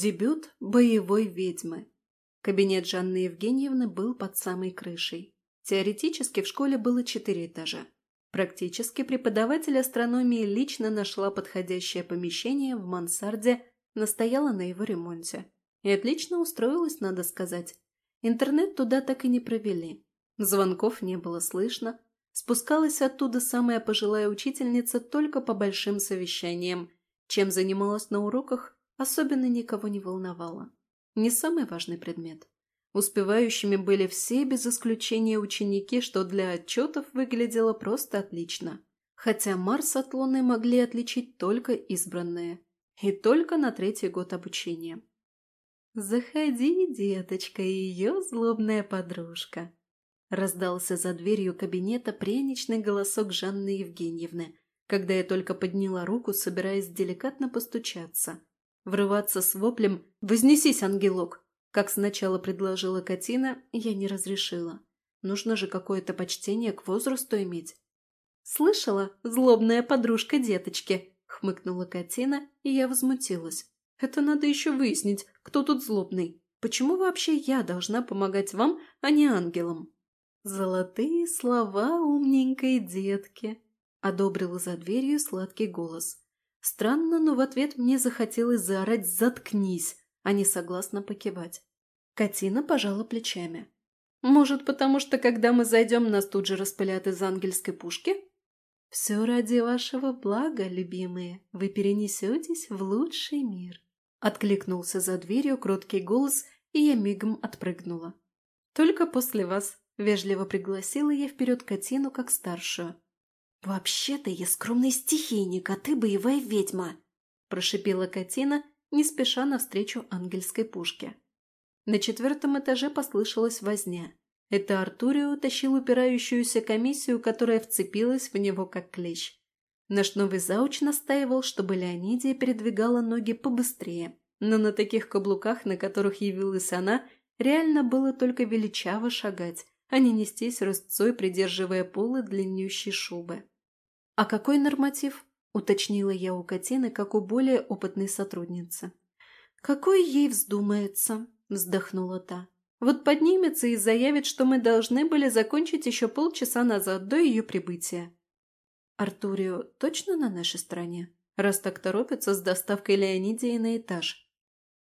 Дебют боевой ведьмы. Кабинет Жанны Евгеньевны был под самой крышей. Теоретически в школе было четыре этажа. Практически преподаватель астрономии лично нашла подходящее помещение в мансарде, настояла на его ремонте. И отлично устроилась, надо сказать. Интернет туда так и не провели. Звонков не было слышно. Спускалась оттуда самая пожилая учительница только по большим совещаниям. Чем занималась на уроках, особенно никого не волновало. Не самый важный предмет. Успевающими были все без исключения ученики, что для отчетов выглядело просто отлично. Хотя Марс от Луны могли отличить только избранные. И только на третий год обучения. «Заходи, деточка, и ее злобная подружка!» Раздался за дверью кабинета пряничный голосок Жанны Евгеньевны, когда я только подняла руку, собираясь деликатно постучаться. Врываться с воплем «Вознесись, ангелок!» как сначала предложила Катина, я не разрешила. Нужно же какое-то почтение к возрасту иметь. «Слышала, злобная подружка деточки!» — хмыкнула Катина, и я возмутилась. «Это надо еще выяснить, кто тут злобный. Почему вообще я должна помогать вам, а не ангелам?» «Золотые слова умненькой детки!» — одобрил за дверью сладкий голос. Странно, но в ответ мне захотелось заорать «заткнись», а не согласно покивать. Катина пожала плечами. «Может, потому что, когда мы зайдем, нас тут же распылят из ангельской пушки?» «Все ради вашего блага, любимые, вы перенесетесь в лучший мир», — откликнулся за дверью кроткий голос, и я мигом отпрыгнула. «Только после вас», Вежливо пригласила я вперед Катину как старшую. «Вообще-то я скромный стихийник, а ты боевая ведьма!» прошипела Катина, не спеша навстречу ангельской пушке. На четвертом этаже послышалась возня. Это Артурио тащил упирающуюся комиссию, которая вцепилась в него как клещ. Наш новый зауч настаивал, чтобы Леонидия передвигала ноги побыстрее, но на таких каблуках, на которых явилась она, реально было только величаво шагать, а не нестись рысцой, придерживая полы длиннющей шубы. «А какой норматив?» – уточнила я у Катины, как у более опытной сотрудницы. «Какой ей вздумается?» – вздохнула та. «Вот поднимется и заявит, что мы должны были закончить еще полчаса назад, до ее прибытия». «Артурио точно на нашей стороне, раз так торопится с доставкой Леонидии на этаж?»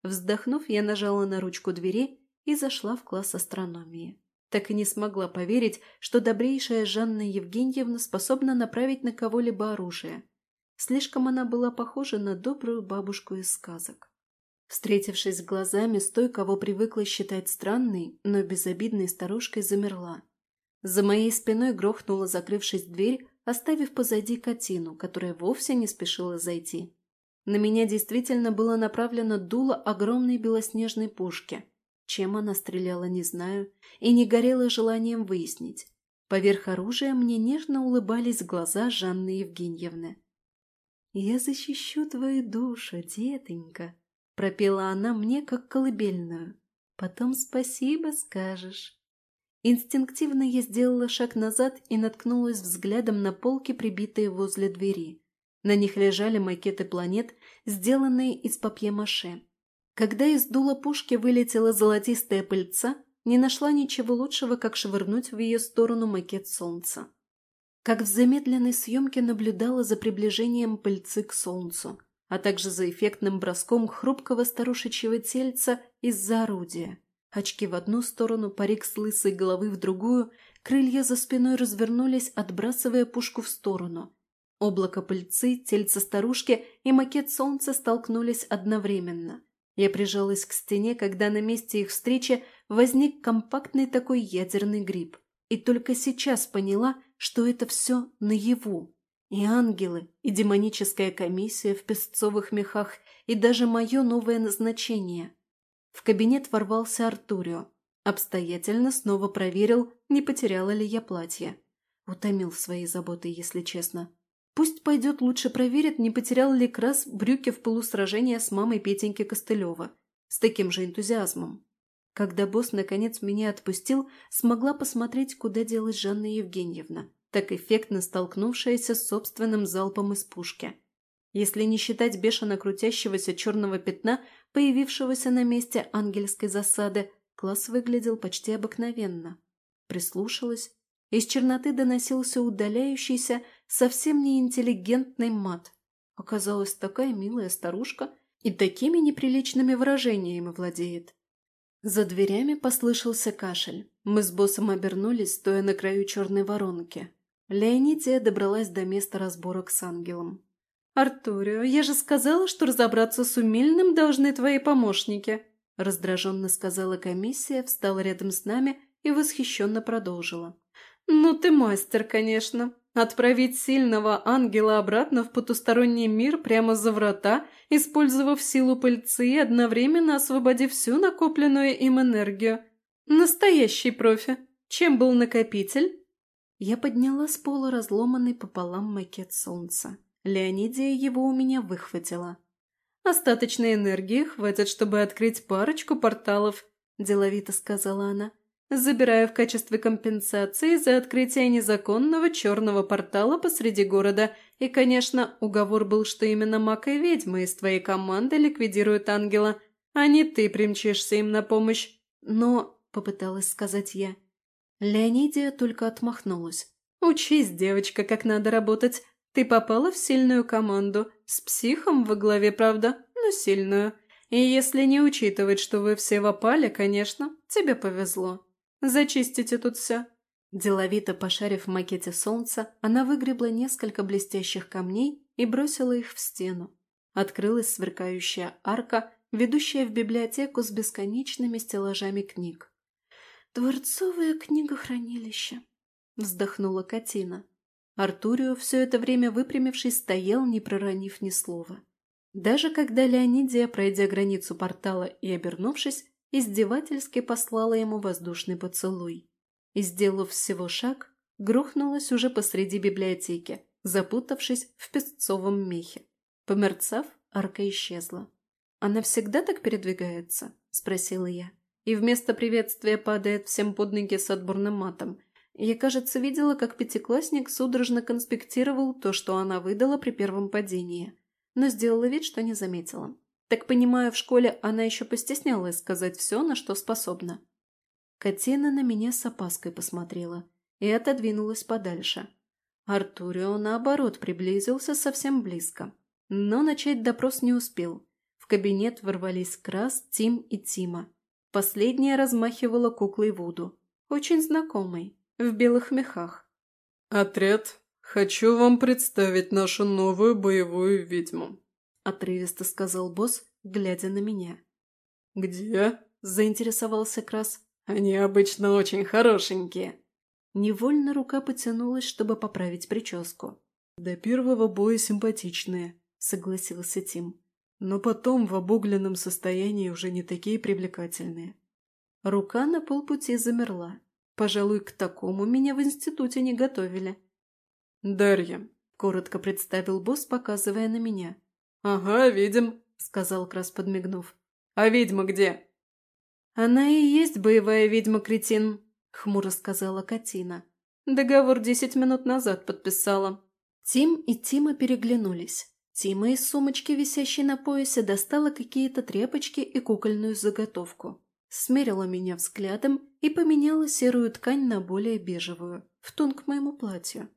Вздохнув, я нажала на ручку двери и зашла в класс астрономии так и не смогла поверить, что добрейшая Жанна Евгеньевна способна направить на кого-либо оружие. Слишком она была похожа на добрую бабушку из сказок. Встретившись глазами с той, кого привыкла считать странной, но безобидной старушкой, замерла. За моей спиной грохнула, закрывшись дверь, оставив позади котину, которая вовсе не спешила зайти. На меня действительно было направлено дуло огромной белоснежной пушки – чем она стреляла, не знаю, и не горела желанием выяснить. Поверх оружия мне нежно улыбались глаза Жанны Евгеньевны. «Я защищу твою душу, детонька», — пропела она мне как колыбельную. «Потом спасибо скажешь». Инстинктивно я сделала шаг назад и наткнулась взглядом на полки, прибитые возле двери. На них лежали макеты планет, сделанные из папье-маше. Когда из дула пушки вылетела золотистая пыльца, не нашла ничего лучшего, как швырнуть в ее сторону макет солнца. Как в замедленной съемке наблюдала за приближением пыльцы к солнцу, а также за эффектным броском хрупкого старушечьего тельца из-за орудия. Очки в одну сторону, парик с лысой головы в другую, крылья за спиной развернулись, отбрасывая пушку в сторону. Облако пыльцы, тельце старушки и макет солнца столкнулись одновременно – я прижалась к стене, когда на месте их встречи возник компактный такой ядерный гриб. И только сейчас поняла, что это все наяву. И ангелы, и демоническая комиссия в песцовых мехах, и даже мое новое назначение. В кабинет ворвался Артурио. Обстоятельно снова проверил, не потеряла ли я платье. Утомил своей заботой, если честно. Пусть пойдет лучше проверит, не потерял ли Крас брюки в полусражении с мамой Петеньки Костылева. С таким же энтузиазмом. Когда босс наконец меня отпустил, смогла посмотреть, куда делась Жанна Евгеньевна, так эффектно столкнувшаяся с собственным залпом из пушки. Если не считать бешено крутящегося черного пятна, появившегося на месте ангельской засады, класс выглядел почти обыкновенно. Прислушалась. Из черноты доносился удаляющийся, совсем неинтеллигентный мат. Оказалась такая милая старушка и такими неприличными выражениями владеет. За дверями послышался кашель. Мы с боссом обернулись, стоя на краю черной воронки. Леонидия добралась до места разборок с ангелом. «Артурио, я же сказала, что разобраться с умельным должны твои помощники», раздраженно сказала комиссия, встала рядом с нами и восхищенно продолжила. «Ну ты мастер, конечно. Отправить сильного ангела обратно в потусторонний мир прямо за врата, использовав силу пыльцы и одновременно освободив всю накопленную им энергию. Настоящий профи. Чем был накопитель?» Я подняла с пола разломанный пополам макет солнца. Леонидия его у меня выхватила. «Остаточной энергии хватит, чтобы открыть парочку порталов», – деловито сказала она. «Забираю в качестве компенсации за открытие незаконного черного портала посреди города. И, конечно, уговор был, что именно маг и ведьма из твоей команды ликвидируют ангела, а не ты примчишься им на помощь. Но, — попыталась сказать я, Леонидия только отмахнулась. «Учись, девочка, как надо работать. Ты попала в сильную команду. С психом во главе, правда, но сильную. И если не учитывать, что вы все в опале, конечно, тебе повезло. Зачистите тут все». Деловито пошарив в макете солнца, она выгребла несколько блестящих камней и бросила их в стену. Открылась сверкающая арка, ведущая в библиотеку с бесконечными стеллажами книг. «Дворцовое книгохранилище», — вздохнула Катина. Артурио, все это время выпрямившись, стоял, не проронив ни слова. Даже когда Леонидия, пройдя границу портала и обернувшись, издевательски послала ему воздушный поцелуй. И, сделав всего шаг, грохнулась уже посреди библиотеки, запутавшись в песцовом мехе. Померцав, арка исчезла. «Она всегда так передвигается?» – спросила я и вместо приветствия падает всем под ноги с отборным матом. Я, кажется, видела, как пятиклассник судорожно конспектировал то, что она выдала при первом падении, но сделала вид, что не заметила. Так понимаю, в школе она еще постеснялась сказать все, на что способна. Катина на меня с опаской посмотрела и отодвинулась подальше. Артурио, наоборот, приблизился совсем близко. Но начать допрос не успел. В кабинет ворвались Крас, Тим и Тима. Последняя размахивала куклой Вуду. Очень знакомой, в белых мехах. «Отряд, хочу вам представить нашу новую боевую ведьму», – отрывисто сказал босс, глядя на меня. «Где?» – заинтересовался Крас. «Они обычно очень хорошенькие». Невольно рука потянулась, чтобы поправить прическу. «До первого боя симпатичные», – согласился Тим но потом в обугленном состоянии уже не такие привлекательные. Рука на полпути замерла. Пожалуй, к такому меня в институте не готовили. «Дарья», — коротко представил босс, показывая на меня. «Ага, видим», — сказал Крас, подмигнув. «А ведьма где?» «Она и есть боевая ведьма-кретин», — хмуро сказала Катина. «Договор десять минут назад подписала». Тим и Тима переглянулись. Тима из сумочки, висящей на поясе, достала какие-то тряпочки и кукольную заготовку. Смерила меня взглядом и поменяла серую ткань на более бежевую, в тон к моему платью.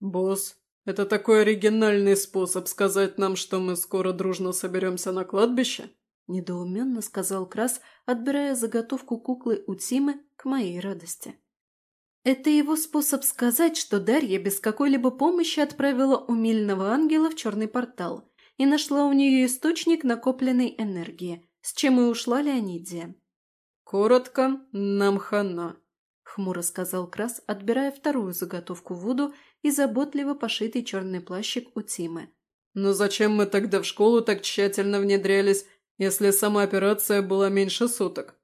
«Босс, это такой оригинальный способ сказать нам, что мы скоро дружно соберемся на кладбище?» Недоуменно сказал Крас, отбирая заготовку куклы у Тимы к моей радости. Это его способ сказать, что Дарья без какой-либо помощи отправила умильного ангела в черный портал и нашла у нее источник накопленной энергии, с чем и ушла Леонидия. «Коротко, нам хана», — хмуро сказал Крас, отбирая вторую заготовку Вуду и заботливо пошитый черный плащик у Тимы. «Но зачем мы тогда в школу так тщательно внедрялись, если сама операция была меньше суток?»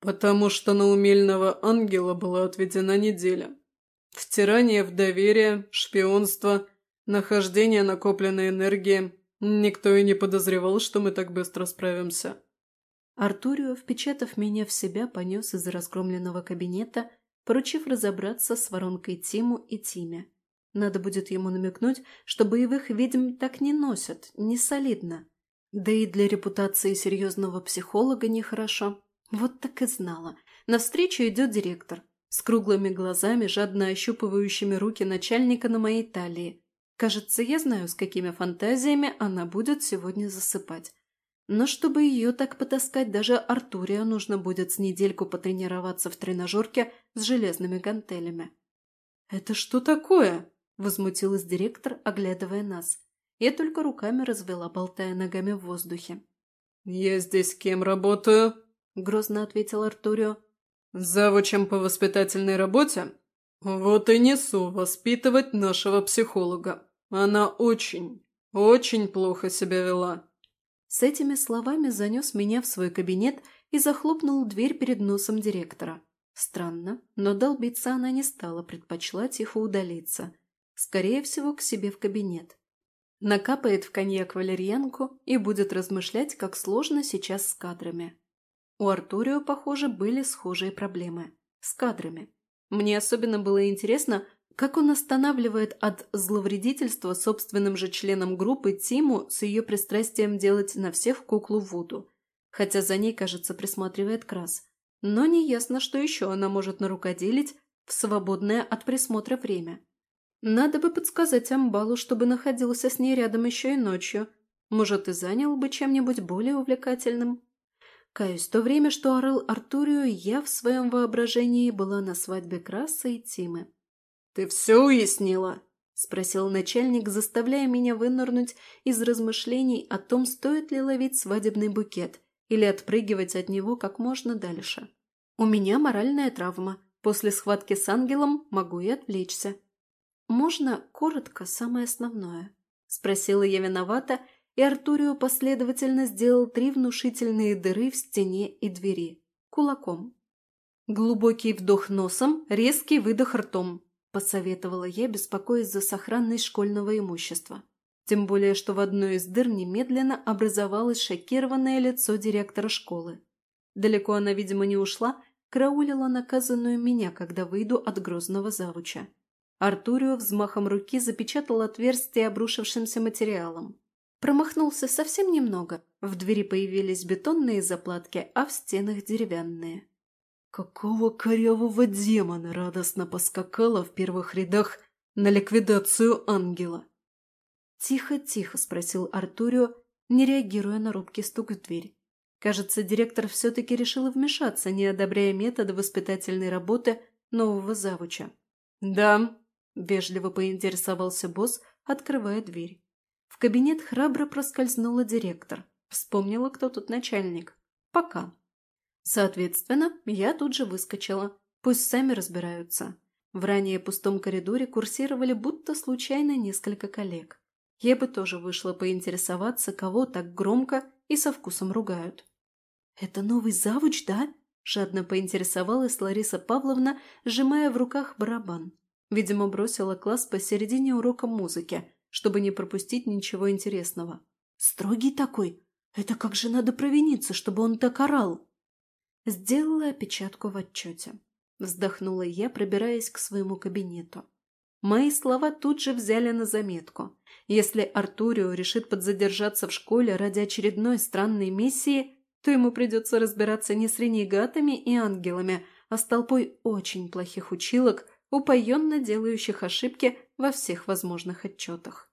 Потому что на умельного ангела была отведена неделя. Втирание в доверие, шпионство, нахождение накопленной энергии. Никто и не подозревал, что мы так быстро справимся. Артурио, впечатав меня в себя, понес из раскромленного кабинета, поручив разобраться с воронкой Тиму и Тиме. Надо будет ему намекнуть, что боевых ведьм так не носят, не солидно. Да и для репутации серьезного психолога нехорошо. Вот так и знала. Навстречу идет директор, с круглыми глазами, жадно ощупывающими руки начальника на моей талии. Кажется, я знаю, с какими фантазиями она будет сегодня засыпать. Но чтобы ее так потаскать, даже Артурия нужно будет с недельку потренироваться в тренажерке с железными гантелями. «Это что такое?» – возмутилась директор, оглядывая нас. Я только руками развела, болтая ногами в воздухе. «Я здесь кем работаю?» – грозно ответил Артурио. «Завучем по воспитательной работе? Вот и несу воспитывать нашего психолога. Она очень, очень плохо себя вела». С этими словами занес меня в свой кабинет и захлопнул дверь перед носом директора. Странно, но долбиться она не стала, предпочла тихо удалиться. Скорее всего, к себе в кабинет. Накапает в коньяк валерьянку и будет размышлять, как сложно сейчас с кадрами. У Артурио, похоже, были схожие проблемы. С кадрами. Мне особенно было интересно, как он останавливает от зловредительства собственным же членом группы Тиму с ее пристрастием делать на всех куклу Вуду. Хотя за ней, кажется, присматривает Крас. Но неясно, что еще она может нарукоделить в свободное от присмотра время. Надо бы подсказать Амбалу, чтобы находился с ней рядом еще и ночью. Может, и занял бы чем-нибудь более увлекательным. Каюсь, то время, что орал Артурию, я в своем воображении была на свадьбе Краса и Тимы. «Ты все уяснила?» – спросил начальник, заставляя меня вынырнуть из размышлений о том, стоит ли ловить свадебный букет или отпрыгивать от него как можно дальше. У меня моральная травма. После схватки с ангелом могу и отвлечься. «Можно коротко самое основное?» – спросила я виновата, и Артурио последовательно сделал три внушительные дыры в стене и двери. Кулаком. Глубокий вдох носом, резкий выдох ртом. – посоветовала я, беспокоясь за сохранность школьного имущества. Тем более, что в одной из дыр немедленно образовалось шокированное лицо директора школы. Далеко она, видимо, не ушла, караулила наказанную меня, когда выйду от грозного завуча. Артурио взмахом руки запечатал отверстие обрушившимся материалом. Промахнулся совсем немного. В двери появились бетонные заплатки, а в стенах деревянные. Какого корявого демона радостно поскакала в первых рядах на ликвидацию ангела? Тихо-тихо спросил Артурио, не реагируя на робкий стук в дверь. Кажется, директор все-таки решил вмешаться, не одобряя методы воспитательной работы нового завуча. «Да», – вежливо поинтересовался босс, открывая дверь. В кабинет храбро проскользнула директор. Вспомнила, кто тут начальник. Пока. Соответственно, я тут же выскочила. Пусть сами разбираются. В ранее пустом коридоре курсировали будто случайно несколько коллег. Я бы тоже вышла поинтересоваться, кого так громко и со вкусом ругают. «Это новый завуч, да?» – жадно поинтересовалась Лариса Павловна, сжимая в руках барабан. Видимо, бросила класс посередине урока музыки, чтобы не пропустить ничего интересного. «Строгий такой? Это как же надо провиниться, чтобы он так орал?» Сделала опечатку в отчете. Вздохнула я, пробираясь к своему кабинету. Мои слова тут же взяли на заметку. Если Артурио решит подзадержаться в школе ради очередной странной миссии, то ему придется разбираться не с ренегатами и ангелами, а с толпой очень плохих училок, упоенно делающих ошибки во всех возможных отчетах.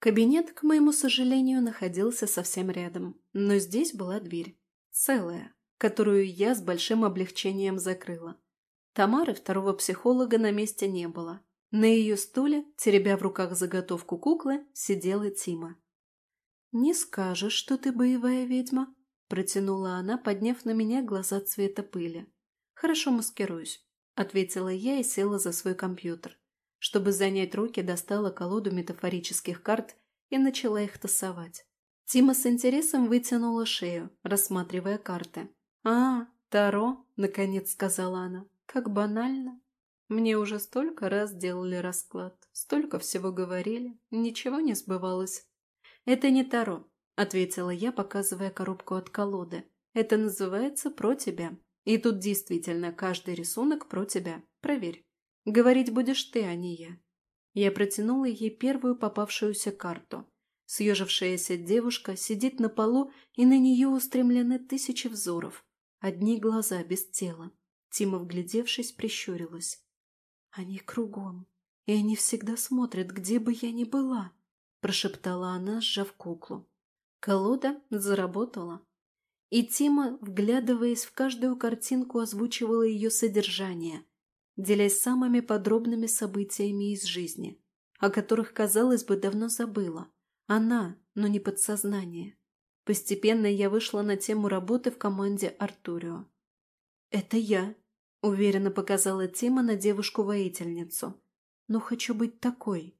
Кабинет, к моему сожалению, находился совсем рядом, но здесь была дверь. Целая которую я с большим облегчением закрыла. Тамары, второго психолога, на месте не было. На ее стуле, теребя в руках заготовку куклы, сидела Тима. «Не скажешь, что ты боевая ведьма?» – протянула она, подняв на меня глаза цвета пыли. «Хорошо маскируюсь», – ответила я и села за свой компьютер. Чтобы занять руки, достала колоду метафорических карт и начала их тасовать. Тима с интересом вытянула шею, рассматривая карты. «А, Таро», — наконец сказала она, — «как банально. Мне уже столько раз делали расклад, столько всего говорили, ничего не сбывалось». «Это не Таро», — ответила я, показывая коробку от колоды. «Это называется «Про тебя». И тут действительно каждый рисунок про тебя. Проверь. Говорить будешь ты, а не я». Я протянула ей первую попавшуюся карту. Съежившаяся девушка сидит на полу, и на нее устремлены тысячи взоров. Одни глаза без тела. Тима, вглядевшись, прищурилась. «Они кругом, и они всегда смотрят, где бы я ни была», прошептала она, сжав куклу. Колода заработала. И Тима, вглядываясь в каждую картинку, озвучивала ее содержание, делясь самыми подробными событиями из жизни, о которых, казалось бы, давно забыла. Она, но не подсознание. Постепенно я вышла на тему работы в команде Артурио. «Это я», — уверенно показала Тима на девушку-воительницу. «Но хочу быть такой».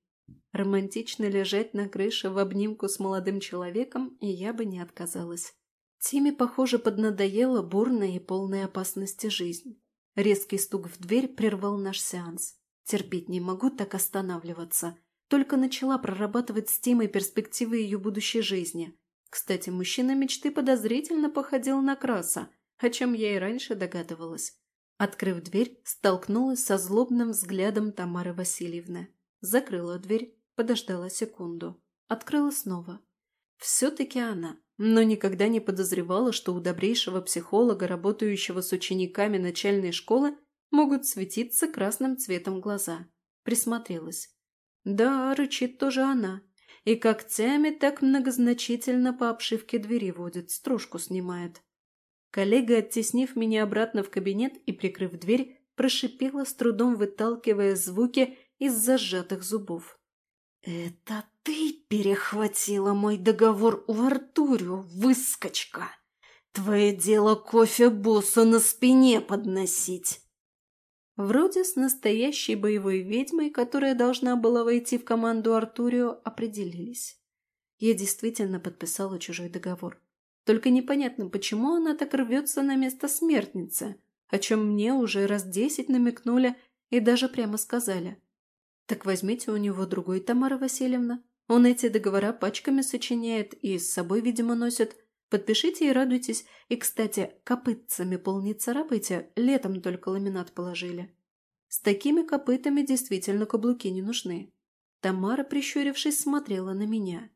Романтично лежать на крыше в обнимку с молодым человеком, и я бы не отказалась. Тиме, похоже, поднадоела бурная и полная опасности жизнь. Резкий стук в дверь прервал наш сеанс. Терпеть не могу так останавливаться. Только начала прорабатывать с Тимой перспективы ее будущей жизни. Кстати, мужчина мечты подозрительно походил на краса, о чем я и раньше догадывалась. Открыв дверь, столкнулась со злобным взглядом Тамары Васильевны. Закрыла дверь, подождала секунду. Открыла снова. Все-таки она, но никогда не подозревала, что у добрейшего психолога, работающего с учениками начальной школы, могут светиться красным цветом глаза. Присмотрелась. Да, рычит тоже она. И когтями так многозначительно по обшивке двери водит, стружку снимает. Коллега, оттеснив меня обратно в кабинет и прикрыв дверь, прошипела, с трудом выталкивая звуки из зажатых зубов. «Это ты перехватила мой договор у Артурию, выскочка! Твое дело кофе боссу на спине подносить!» Вроде с настоящей боевой ведьмой, которая должна была войти в команду Артурио, определились. Я действительно подписала чужой договор. Только непонятно, почему она так рвется на место смертницы, о чем мне уже раз десять намекнули и даже прямо сказали. Так возьмите у него другой, Тамара Васильевна. Он эти договора пачками сочиняет и с собой, видимо, носит. Подпишите и радуйтесь. И, кстати, копытцами пол не царапайте, летом только ламинат положили. С такими копытами действительно каблуки не нужны. Тамара, прищурившись, смотрела на меня.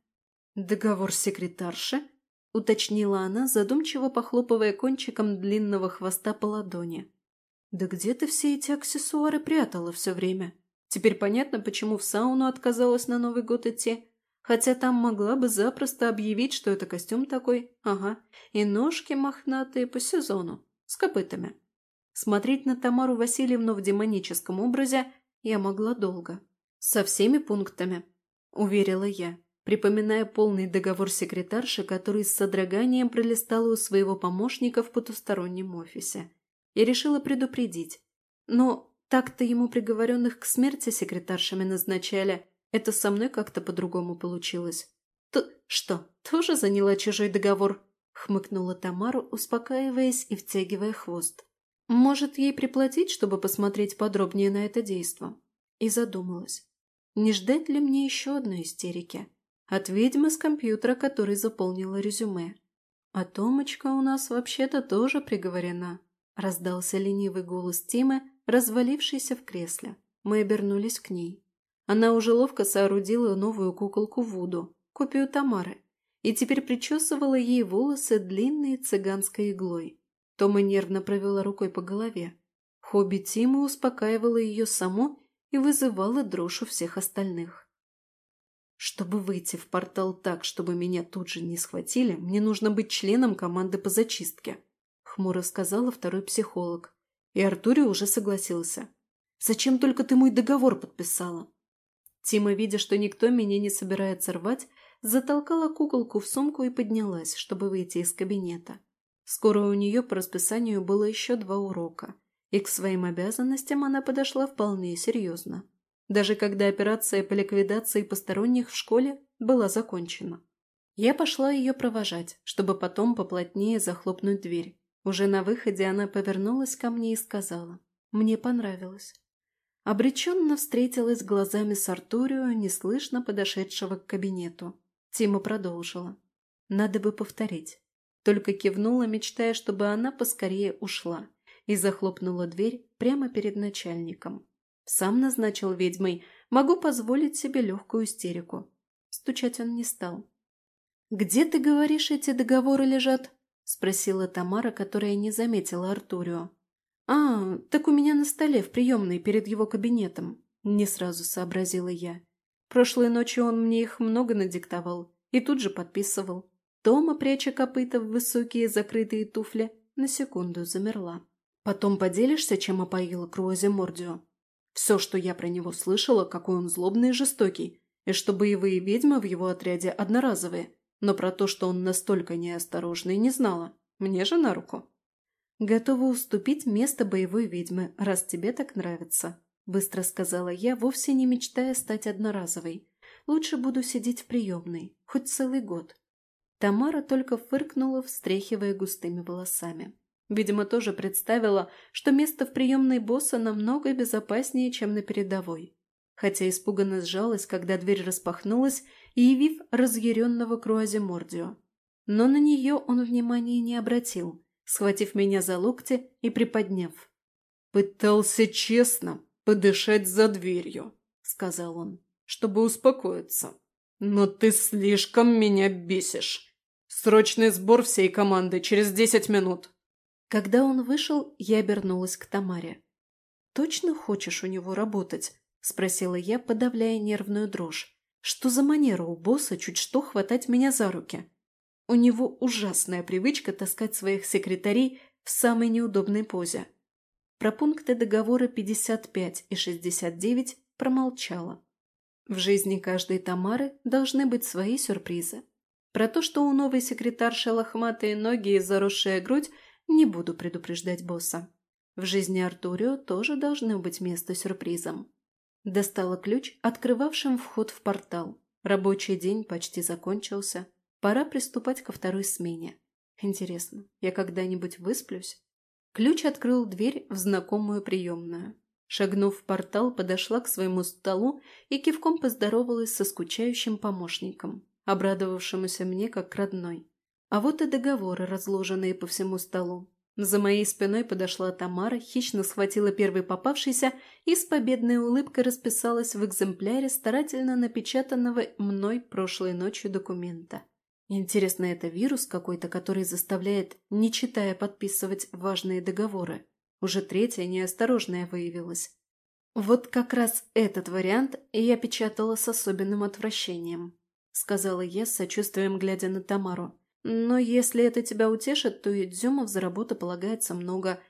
«Договор секретарши?» – уточнила она, задумчиво похлопывая кончиком длинного хвоста по ладони. «Да где ты все эти аксессуары прятала все время? Теперь понятно, почему в сауну отказалась на Новый год идти. Хотя там могла бы запросто объявить, что это костюм такой. Ага. И ножки мохнатые по сезону. С копытами. Смотреть на Тамару Васильевну в демоническом образе я могла долго. Со всеми пунктами. Уверила я, припоминая полный договор секретарши, который с содроганием пролистала у своего помощника в потустороннем офисе. Я решила предупредить. Но так-то ему приговоренных к смерти секретаршами назначали – это со мной как-то по-другому получилось. Т что, тоже заняла чужой договор? Хмыкнула Тамара, успокаиваясь и втягивая хвост. Может, ей приплатить, чтобы посмотреть подробнее на это действо? И задумалась. Не ждать ли мне еще одной истерики? От ведьмы с компьютера, который заполнила резюме. А Томочка у нас вообще-то тоже приговорена. Раздался ленивый голос Тимы, развалившийся в кресле. Мы обернулись к ней. Она уже ловко соорудила новую куколку Вуду, копию Тамары, и теперь причесывала ей волосы длинной цыганской иглой. Тома нервно провела рукой по голове. Хобби Тимы успокаивала ее само и вызывала дрожь у всех остальных. Чтобы выйти в портал так, чтобы меня тут же не схватили, мне нужно быть членом команды по зачистке, хмуро сказала второй психолог. И Артури уже согласился. Зачем только ты мой договор подписала? Тима, видя, что никто меня не собирается рвать, затолкала куколку в сумку и поднялась, чтобы выйти из кабинета. Скоро у нее по расписанию было еще два урока, и к своим обязанностям она подошла вполне серьезно. Даже когда операция по ликвидации посторонних в школе была закончена. Я пошла ее провожать, чтобы потом поплотнее захлопнуть дверь. Уже на выходе она повернулась ко мне и сказала, «Мне понравилось. Обреченно встретилась глазами с Артурио, неслышно подошедшего к кабинету. Тима продолжила. Надо бы повторить. Только кивнула, мечтая, чтобы она поскорее ушла, и захлопнула дверь прямо перед начальником. Сам назначил ведьмой, могу позволить себе легкую истерику. Стучать он не стал. «Где, ты говоришь, эти договоры лежат?» – спросила Тамара, которая не заметила Артурио. «А, так у меня на столе в приемной перед его кабинетом», – не сразу сообразила я. Прошлой ночью он мне их много надиктовал и тут же подписывал. Тома, пряча копыта в высокие закрытые туфли, на секунду замерла. «Потом поделишься, чем опоила Круазе Мордио?» Все, что я про него слышала, какой он злобный и жестокий, и что боевые ведьмы в его отряде одноразовые, но про то, что он настолько неосторожный, не знала. Мне же на руку. «Готова уступить место боевой ведьмы, раз тебе так нравится», – быстро сказала я, вовсе не мечтая стать одноразовой. «Лучше буду сидеть в приемной, хоть целый год». Тамара только фыркнула, встряхивая густыми волосами. Видимо, тоже представила, что место в приемной босса намного безопаснее, чем на передовой. Хотя испуганно сжалась, когда дверь распахнулась, явив разъяренного Круазимордио. Но на нее он внимания не обратил, схватив меня за локти и приподняв. «Пытался честно подышать за дверью», — сказал он, — «чтобы успокоиться. Но ты слишком меня бесишь. Срочный сбор всей команды через десять минут». Когда он вышел, я обернулась к Тамаре. «Точно хочешь у него работать?» – спросила я, подавляя нервную дрожь. «Что за манера у босса чуть что хватать меня за руки?» У него ужасная привычка таскать своих секретарей в самой неудобной позе. Про пункты договора 55 и 69 промолчала. В жизни каждой Тамары должны быть свои сюрпризы. Про то, что у новой секретарши лохматые ноги и заросшая грудь, не буду предупреждать босса. В жизни Артурио тоже должны быть место сюрпризом. Достала ключ, открывавшим вход в портал. Рабочий день почти закончился. Пора приступать ко второй смене. Интересно, я когда-нибудь высплюсь? Ключ открыл дверь в знакомую приемную. Шагнув в портал, подошла к своему столу и кивком поздоровалась со скучающим помощником, обрадовавшемуся мне как родной. А вот и договоры, разложенные по всему столу. За моей спиной подошла Тамара, хищно схватила первый попавшийся и с победной улыбкой расписалась в экземпляре старательно напечатанного мной прошлой ночью документа. Интересно, это вирус какой-то, который заставляет, не читая, подписывать важные договоры? Уже третья неосторожная выявилась. Вот как раз этот вариант я печатала с особенным отвращением, сказала я с сочувствием, глядя на Тамару. Но если это тебя утешит, то и Дзюмов за работу полагается много.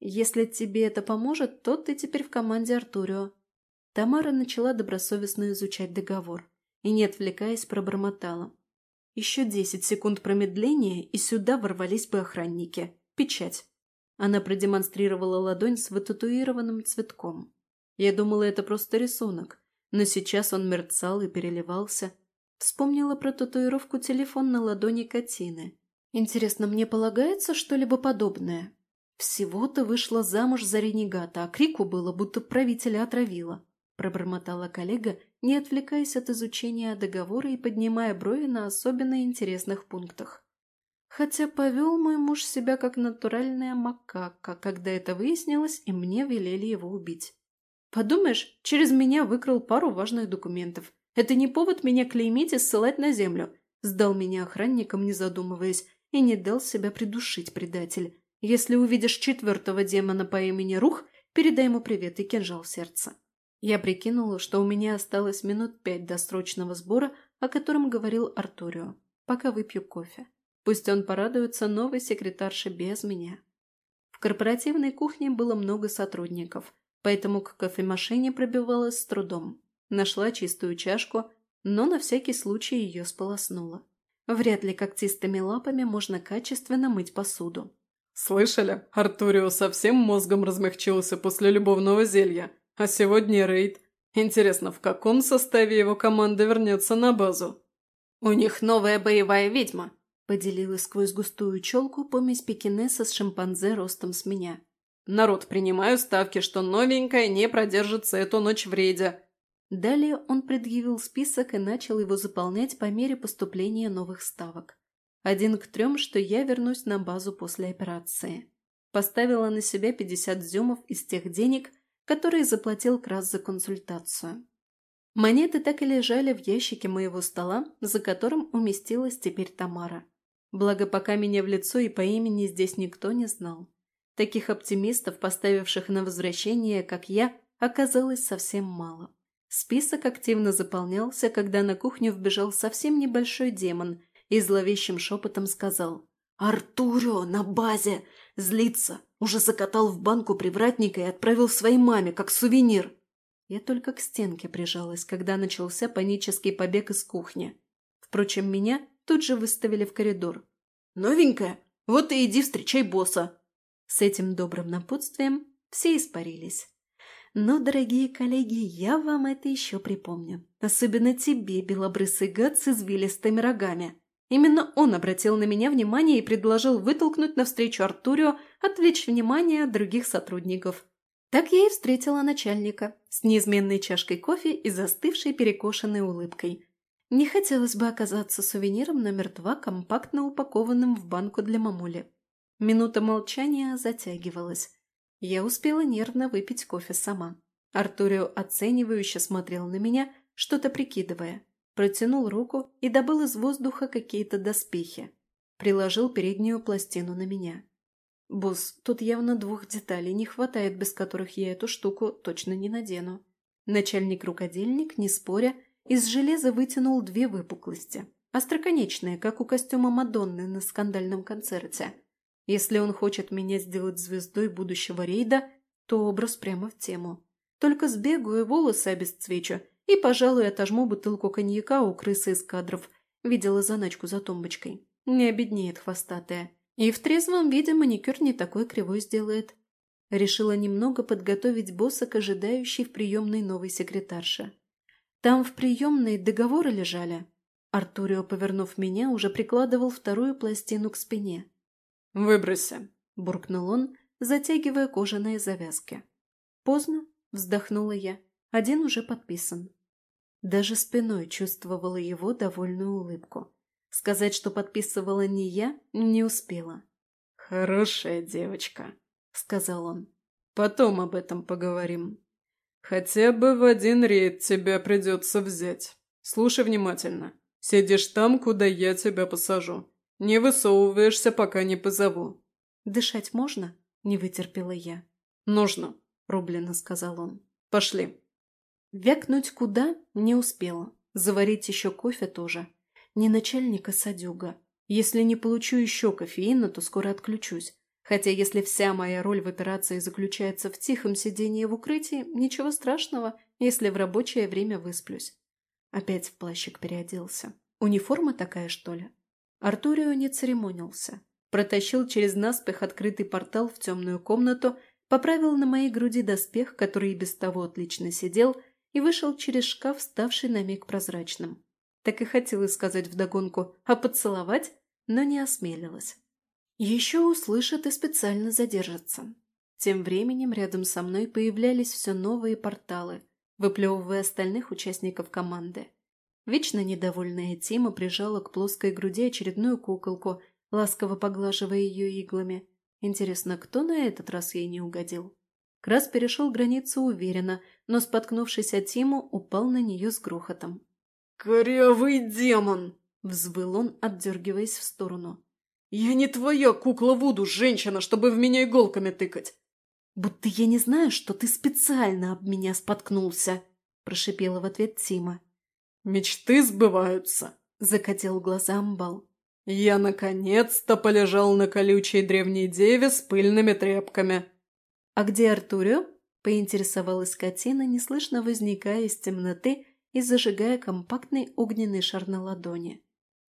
Если тебе это поможет, то ты теперь в команде Артурио». Тамара начала добросовестно изучать договор и, не отвлекаясь, пробормотала. Еще десять секунд промедления, и сюда ворвались бы охранники. Печать. Она продемонстрировала ладонь с вытатуированным цветком. Я думала, это просто рисунок, но сейчас он мерцал и переливался, Вспомнила про татуировку телефон на ладони Катины. Интересно, мне полагается что-либо подобное? Всего-то вышла замуж за ренегата, а крику было, будто правителя отравила. Пробормотала коллега, не отвлекаясь от изучения договора и поднимая брови на особенно интересных пунктах. Хотя повел мой муж себя как натуральная макака, когда это выяснилось, и мне велели его убить. Подумаешь, через меня выкрал пару важных документов. Это не повод меня клеймить и ссылать на землю. Сдал меня охранникам, не задумываясь, и не дал себя придушить предатель. Если увидишь четвертого демона по имени Рух, передай ему привет и кинжал в сердце. Я прикинула, что у меня осталось минут пять до срочного сбора, о котором говорил Артурио, пока выпью кофе. Пусть он порадуется новой секретарше без меня. В корпоративной кухне было много сотрудников, поэтому к кофемашине пробивалась с трудом. Нашла чистую чашку, но на всякий случай ее сполоснула. Вряд ли когтистыми лапами можно качественно мыть посуду. «Слышали? Артурио совсем мозгом размягчился после любовного зелья. А сегодня рейд. Интересно, в каком составе его команда вернется на базу?» «У них новая боевая ведьма», – поделилась сквозь густую челку помесь пекинеса с шимпанзе ростом с меня. «Народ, принимаю ставки, что новенькая не продержится эту ночь в рейде. Далее он предъявил список и начал его заполнять по мере поступления новых ставок. Один к трем, что я вернусь на базу после операции. Поставила на себя 50 зюмов из тех денег, которые заплатил Крас за консультацию. Монеты так и лежали в ящике моего стола, за которым уместилась теперь Тамара. Благо, пока меня в лицо и по имени здесь никто не знал. Таких оптимистов, поставивших на возвращение, как я, оказалось совсем мало. Список активно заполнялся, когда на кухню вбежал совсем небольшой демон и зловещим шепотом сказал «Артурио на базе! Злится! Уже закатал в банку привратника и отправил своей маме, как сувенир!» Я только к стенке прижалась, когда начался панический побег из кухни. Впрочем, меня тут же выставили в коридор. «Новенькая? Вот и иди встречай босса!» С этим добрым напутствием все испарились. Но, дорогие коллеги, я вам это еще припомню. Особенно тебе, белобрысый гад с извилистыми рогами. Именно он обратил на меня внимание и предложил вытолкнуть навстречу Артурио, отвлечь внимание других сотрудников. Так я и встретила начальника с неизменной чашкой кофе и застывшей перекошенной улыбкой. Не хотелось бы оказаться сувениром номер два, компактно упакованным в банку для мамули. Минута молчания затягивалась. Я успела нервно выпить кофе сама. Артурио оценивающе смотрел на меня, что-то прикидывая. Протянул руку и добыл из воздуха какие-то доспехи. Приложил переднюю пластину на меня. «Босс, тут явно двух деталей не хватает, без которых я эту штуку точно не надену». Начальник-рукодельник, не споря, из железа вытянул две выпуклости. Остроконечные, как у костюма Мадонны на скандальном концерте. Если он хочет меня сделать звездой будущего рейда, то образ прямо в тему. Только сбегаю волосы обесцвечу, и, пожалуй, отожму бутылку коньяка у крысы из кадров. Видела заначку за тумбочкой. Не обеднеет хвостатая. И в трезвом виде маникюр не такой кривой сделает. Решила немного подготовить босса к ожидающей в приемной новой секретарше. Там в приемной договоры лежали. Артурио, повернув меня, уже прикладывал вторую пластину к спине. «Выброси», – буркнул он, затягивая кожаные завязки. «Поздно», – вздохнула я. «Один уже подписан». Даже спиной чувствовала его довольную улыбку. Сказать, что подписывала не я, не успела. «Хорошая девочка», — сказал он. «Потом об этом поговорим. Хотя бы в один рейд тебя придется взять. Слушай внимательно. Сидишь там, куда я тебя посажу. Не высовываешься, пока не позову». «Дышать можно?» — не вытерпела я. «Нужно», — рублено сказал он. «Пошли». Вякнуть куда не успела. Заварить еще кофе тоже. Не начальника а садюга. Если не получу еще кофеина, то скоро отключусь. Хотя если вся моя роль в операции заключается в тихом сидении в укрытии, ничего страшного, если в рабочее время высплюсь. Опять в плащик переоделся. Униформа такая, что ли? Артурио не церемонился. Протащил через наспех открытый портал в темную комнату, поправил на моей груди доспех, который и без того отлично сидел, и вышел через шкаф, ставший на миг прозрачным. Так и хотела сказать вдогонку, а поцеловать, но не осмелилась. Еще услышат и специально задержатся. Тем временем рядом со мной появлялись все новые порталы, выплевывая остальных участников команды. Вечно недовольная Тима прижала к плоской груди очередную куколку, ласково поглаживая ее иглами. Интересно, кто на этот раз ей не угодил? Крас перешел границу уверенно, но, споткнувшись о Тиму, упал на нее с грохотом. «Корявый демон!» – взвыл он, отдергиваясь в сторону. «Я не твоя кукла Вуду, женщина, чтобы в меня иголками тыкать!» «Будто я не знаю, что ты специально об меня споткнулся!» – прошипела в ответ Тима. «Мечты сбываются!» – закатил глаза Амбал. «Я наконец-то полежал на колючей древней деве с пыльными тряпками!» «А где Артурио?» – поинтересовалась Катина, неслышно возникая из темноты и зажигая компактный огненный шар на ладони.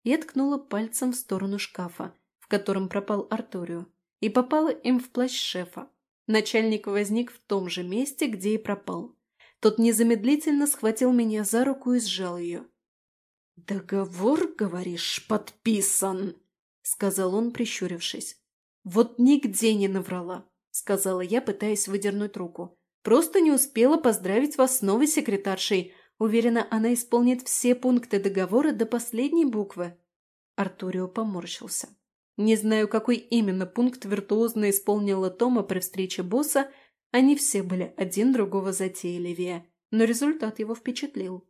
Я ткнула пальцем в сторону шкафа, в котором пропал Артурио, и попала им в плащ шефа. Начальник возник в том же месте, где и пропал. Тот незамедлительно схватил меня за руку и сжал ее. «Договор, говоришь, подписан?» — сказал он, прищурившись. «Вот нигде не наврала», — сказала я, пытаясь выдернуть руку. «Просто не успела поздравить вас с новой секретаршей, Уверена, она исполнит все пункты договора до последней буквы. Артурио поморщился. Не знаю, какой именно пункт виртуозно исполнила Тома при встрече босса, они все были один другого затейливее, но результат его впечатлил.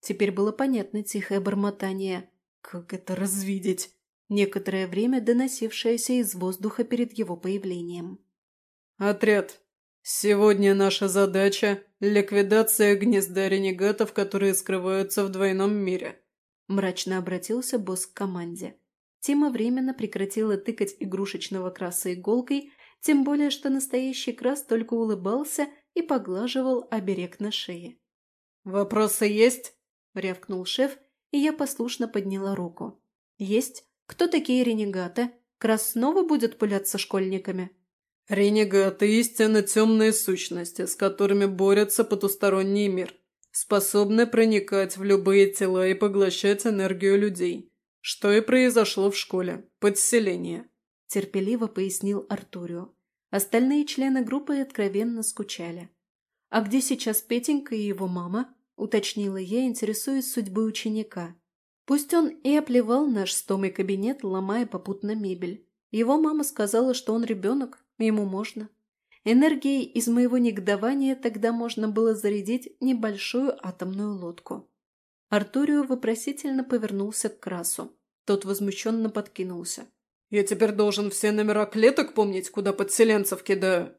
Теперь было понятно тихое бормотание. Как это развидеть? Некоторое время доносившееся из воздуха перед его появлением. «Отряд, сегодня наша задача – ликвидация гнезда ренегатов, которые скрываются в двойном мире», – мрачно обратился босс к команде. Тима временно прекратила тыкать игрушечного краса иголкой, тем более, что настоящий крас только улыбался и поглаживал оберег на шее. «Вопросы есть?» – рявкнул шеф, и я послушно подняла руку. «Есть. Кто такие ренегаты? Крас снова будет пуляться школьниками?» «Ренегаты – истинно темные сущности, с которыми борется потусторонний мир, способны проникать в любые тела и поглощать энергию людей. Что и произошло в школе. Подселение», – терпеливо пояснил Артурио. Остальные члены группы откровенно скучали. «А где сейчас Петенька и его мама?» – уточнила я, интересуясь судьбой ученика. Пусть он и оплевал наш стомый кабинет, ломая попутно мебель. Его мама сказала, что он ребенок, ему можно. Энергией из моего негодования тогда можно было зарядить небольшую атомную лодку. Артурио вопросительно повернулся к Красу. Тот возмущенно подкинулся. Я теперь должен все номера клеток помнить, куда подселенцев кидаю?»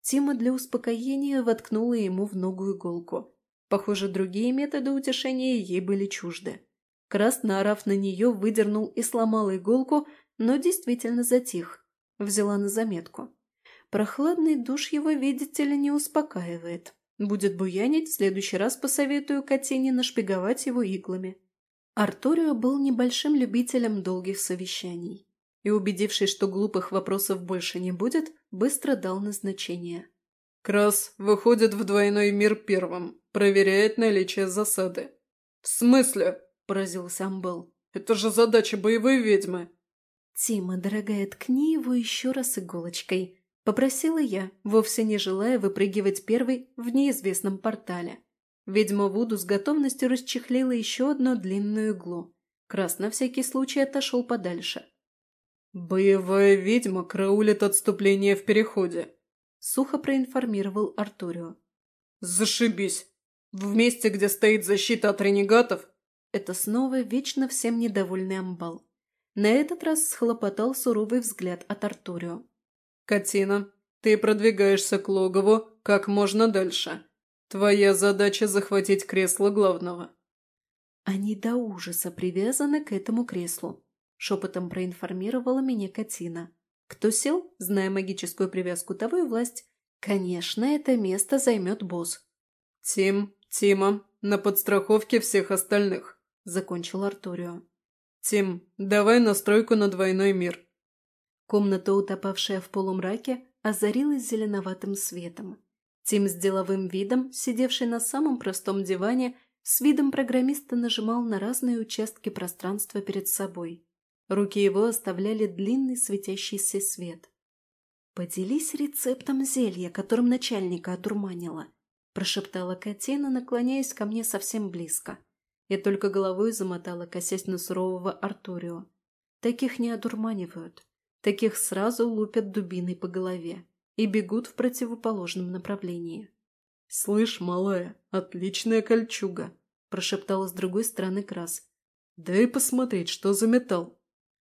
Тима для успокоения воткнула ему в ногу иголку. Похоже, другие методы утешения ей были чужды. Крас, наорав на нее, выдернул и сломал иголку, но действительно затих. Взяла на заметку. Прохладный душ его, видите ли, не успокаивает. Будет буянить, в следующий раз посоветую Катине нашпиговать его иглами. Артурио был небольшим любителем долгих совещаний и, убедившись, что глупых вопросов больше не будет, быстро дал назначение. «Крас выходит в двойной мир первым, проверяет наличие засады». «В смысле?» – поразился Амбел. «Это же задача боевой ведьмы». «Тима, дорогая, ткни его еще раз иголочкой», – попросила я, вовсе не желая выпрыгивать первой в неизвестном портале. Ведьма Вуду с готовностью расчехлила еще одну длинную иглу. Крас на всякий случай отошел подальше. «Боевая ведьма караулит отступление в переходе», — сухо проинформировал Артурио. «Зашибись! В месте, где стоит защита от ренегатов...» Это снова вечно всем недовольный амбал. На этот раз схлопотал суровый взгляд от Артурио. «Катина, ты продвигаешься к логову как можно дальше. Твоя задача захватить кресло главного». Они до ужаса привязаны к этому креслу. – шепотом проинформировала меня Катина. «Кто сел, зная магическую привязку, того и власть. Конечно, это место займет босс». «Тим, Тима, на подстраховке всех остальных», – закончил Артурио. «Тим, давай настройку на двойной мир». Комната, утопавшая в полумраке, озарилась зеленоватым светом. Тим с деловым видом, сидевший на самом простом диване, с видом программиста нажимал на разные участки пространства перед собой. Руки его оставляли длинный светящийся свет. «Поделись рецептом зелья, которым начальника одурманила», – прошептала Катена, наклоняясь ко мне совсем близко. Я только головой замотала, косясь на сурового Артурио. Таких не одурманивают. Таких сразу лупят дубиной по голове и бегут в противоположном направлении. «Слышь, малая, отличная кольчуга», – прошептала с другой стороны Крас. «Дай посмотреть, что за металл».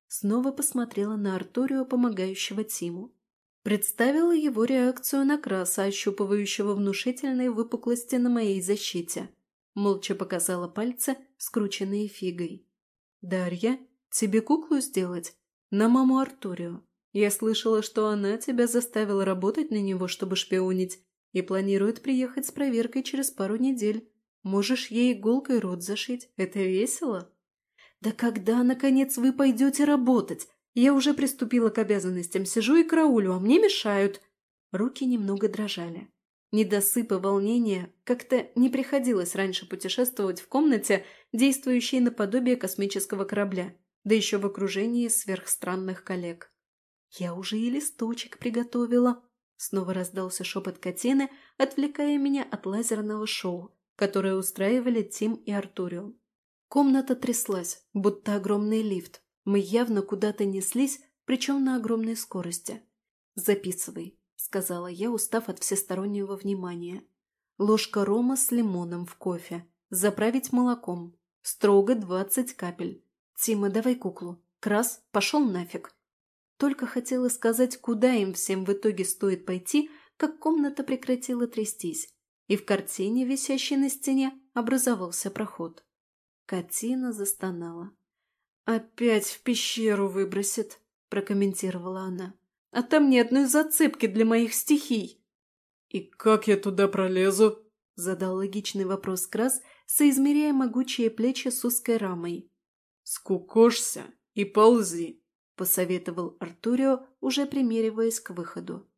Снова посмотрела на Артурио, помогающего Тиму. Представила его реакцию на краса, ощупывающего внушительные выпуклости на моей защите. Молча показала пальцы, скрученные фигой. «Дарья, тебе куклу сделать? На маму Артурио. Я слышала, что она тебя заставила работать на него, чтобы шпионить, и планирует приехать с проверкой через пару недель. Можешь ей иголкой рот зашить. Это весело?» «Да когда, наконец, вы пойдете работать? Я уже приступила к обязанностям, сижу и караулю, а мне мешают». Руки немного дрожали. Недосыпа волнения как-то не приходилось раньше путешествовать в комнате, действующей наподобие космического корабля, да еще в окружении сверхстранных коллег. «Я уже и листочек приготовила», — снова раздался шепот Катины, отвлекая меня от лазерного шоу, которое устраивали Тим и Артурио. Комната тряслась, будто огромный лифт. Мы явно куда-то неслись, причем на огромной скорости. «Записывай», — сказала я, устав от всестороннего внимания. Ложка рома с лимоном в кофе. заправить молоком. Строго двадцать капель. Тима, давай куклу. Крас, пошел нафиг. Только хотела сказать, куда им всем в итоге стоит пойти, как комната прекратила трястись, и в картине, висящей на стене, образовался проход. Катина застонала. «Опять в пещеру выбросит», – прокомментировала она. «А там ни одной зацепки для моих стихий». «И как я туда пролезу?» – задал логичный вопрос Крас, соизмеряя могучие плечи с узкой рамой. «Скукошься и ползи», – посоветовал Артурио, уже примериваясь к выходу.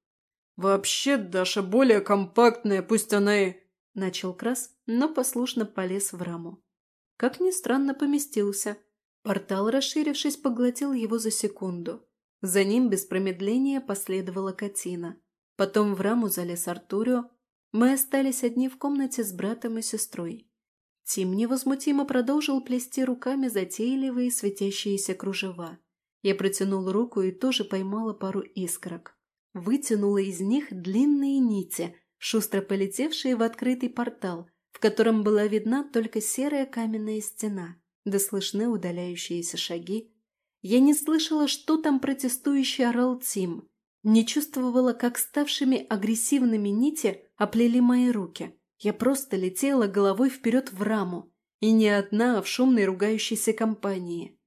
«Вообще, Даша более компактная, пусть она и...» – начал Крас, но послушно полез в раму. Как ни странно, поместился. Портал, расширившись, поглотил его за секунду. За ним без промедления последовала Катина. Потом в раму залез Артурио. Мы остались одни в комнате с братом и сестрой. Тим невозмутимо продолжил плести руками затейливые светящиеся кружева. Я протянула руку и тоже поймала пару искорок. Вытянула из них длинные нити, шустро полетевшие в открытый портал, в котором была видна только серая каменная стена, да слышны удаляющиеся шаги. Я не слышала, что там протестующий орал Тим, не чувствовала, как ставшими агрессивными нити оплели мои руки. Я просто летела головой вперед в раму, и не одна, а в шумной ругающейся компании.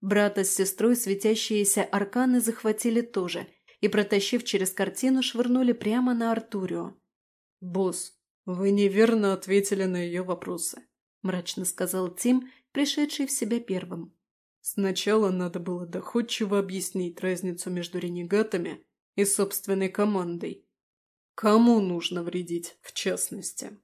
Брата с сестрой светящиеся арканы захватили тоже и, протащив через картину, швырнули прямо на Артурио. «Босс, «Вы неверно ответили на ее вопросы», – мрачно сказал Тим, пришедший в себя первым. «Сначала надо было доходчиво объяснить разницу между ренегатами и собственной командой. Кому нужно вредить, в частности?»